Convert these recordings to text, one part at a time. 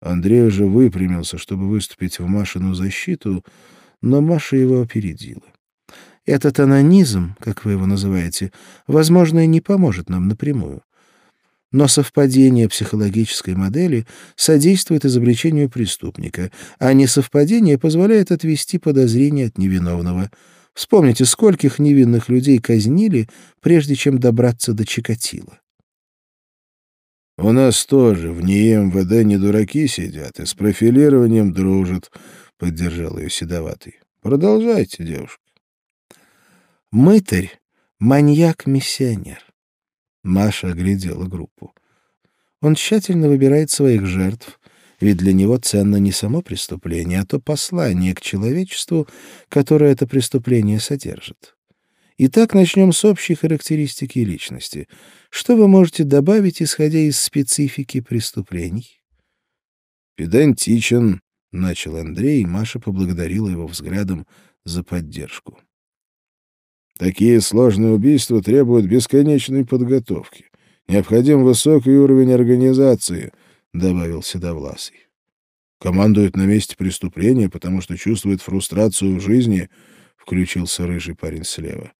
Андрей уже выпрямился, чтобы выступить в Машину защиту, но Маша его опередила. Этот анонизм, как вы его называете, возможно, и не поможет нам напрямую. Но совпадение психологической модели содействует изобличению преступника, а несовпадение позволяет отвести подозрение от невиновного. Вспомните, скольких невинных людей казнили, прежде чем добраться до Чикатила. «У нас тоже в НИИ МВД не дураки сидят и с профилированием дружат», — поддержал ее Седоватый. «Продолжайте, девушка». «Мытарь — маньяк-миссионер. Маша оглядела группу. Он тщательно выбирает своих жертв, ведь для него ценно не само преступление, а то послание к человечеству, которое это преступление содержит. Итак, начнем с общей характеристики личности. Что вы можете добавить, исходя из специфики преступлений? «Педантичен», — начал Андрей, и Маша поблагодарила его взглядом за поддержку. Такие сложные убийства требуют бесконечной подготовки. Необходим высокий уровень организации, — добавил Седовласый. Командует на месте преступления, потому что чувствует фрустрацию в жизни, — включился рыжий парень слева. —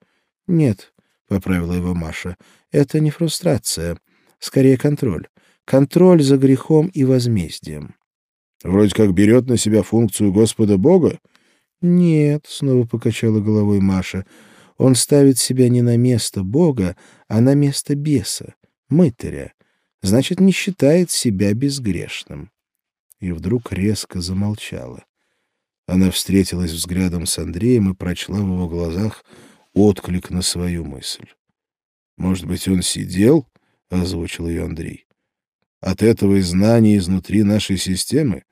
Нет, — поправила его Маша, — это не фрустрация, скорее контроль. Контроль за грехом и возмездием. — Вроде как берет на себя функцию Господа Бога? — Нет, — снова покачала головой Маша, — он ставит себя не на место Бога, а на место беса, мытаря. Значит, не считает себя безгрешным. И вдруг резко замолчала. Она встретилась взглядом с Андреем и прочла в его глазах отклик на свою мысль. «Может быть, он сидел?» — озвучил ее Андрей. «От этого и знания изнутри нашей системы?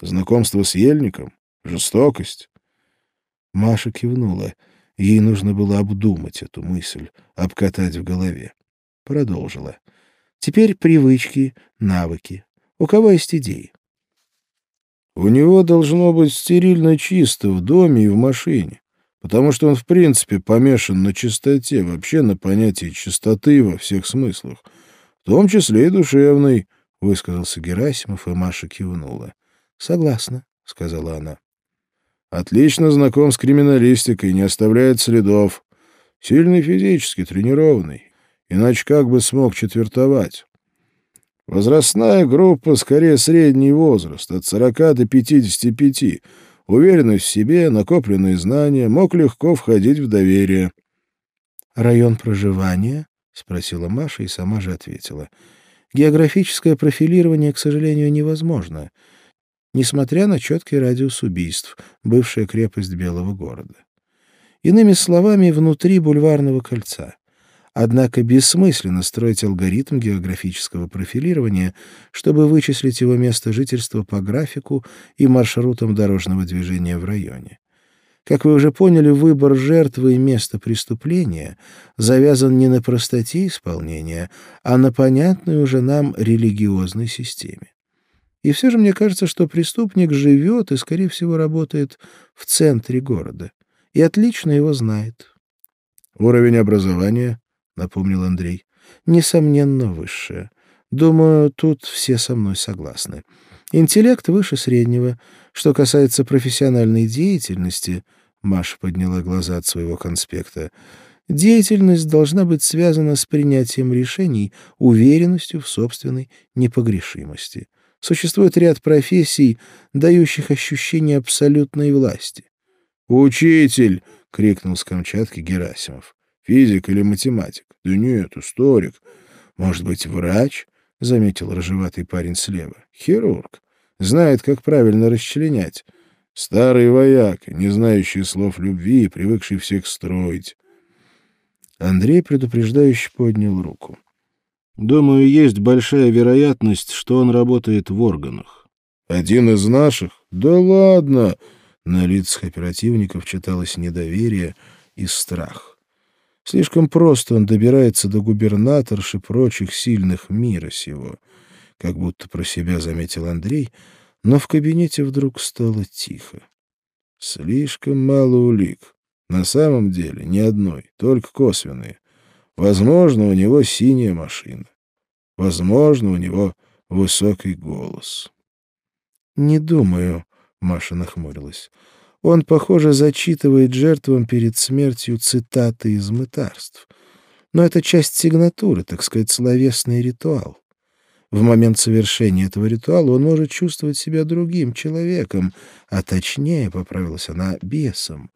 Знакомство с ельником? Жестокость?» Маша кивнула — Ей нужно было обдумать эту мысль, обкатать в голове. Продолжила. Теперь привычки, навыки. У кого есть идеи? У него должно быть стерильно чисто в доме и в машине, потому что он в принципе помешан на чистоте, вообще на понятии чистоты во всех смыслах, в том числе и душевной, — высказался Герасимов, и Маша кивнула. — Согласна, — сказала она. Отлично знаком с криминалистикой, не оставляет следов. Сильный физически, тренированный. Иначе как бы смог четвертовать? Возрастная группа скорее средний возраст, от 40 до 55. Уверенность в себе, накопленные знания, мог легко входить в доверие. «Район проживания?» — спросила Маша и сама же ответила. «Географическое профилирование, к сожалению, невозможно несмотря на четкий радиус убийств, бывшая крепость Белого города. Иными словами, внутри бульварного кольца. Однако бессмысленно строить алгоритм географического профилирования, чтобы вычислить его место жительства по графику и маршрутам дорожного движения в районе. Как вы уже поняли, выбор жертвы и места преступления завязан не на простоте исполнения, а на понятной уже нам религиозной системе. И все же мне кажется, что преступник живет и, скорее всего, работает в центре города. И отлично его знает. «Уровень образования?» — напомнил Андрей. «Несомненно, высшее. Думаю, тут все со мной согласны. Интеллект выше среднего. Что касается профессиональной деятельности...» Маша подняла глаза от своего конспекта. «Деятельность должна быть связана с принятием решений, уверенностью в собственной непогрешимости. Существует ряд профессий, дающих ощущение абсолютной власти. «Учитель!» — крикнул с Камчатки Герасимов. «Физик или математик?» «Да нет, историк. Может быть, врач?» — заметил рыжеватый парень слева. «Хирург. Знает, как правильно расчленять. Старый вояк, не знающий слов любви и привыкший всех строить». Андрей предупреждающе поднял руку. Думаю, есть большая вероятность, что он работает в органах. Один из наших? Да ладно! На лицах оперативников читалось недоверие и страх. Слишком просто он добирается до губернаторш и прочих сильных мира сего, как будто про себя заметил Андрей, но в кабинете вдруг стало тихо. Слишком мало улик. На самом деле ни одной, только косвенные. Возможно, у него синяя машина. Возможно, у него высокий голос. Не думаю, Маша нахмурилась. Он, похоже, зачитывает жертвам перед смертью цитаты из мытарств. Но это часть сигнатуры, так сказать, словесный ритуал. В момент совершения этого ритуала он может чувствовать себя другим человеком, а точнее, поправилась она, бесом.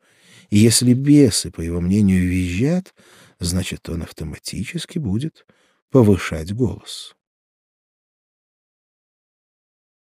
И если бесы, по его мнению, визжат, значит, он автоматически будет повышать голос.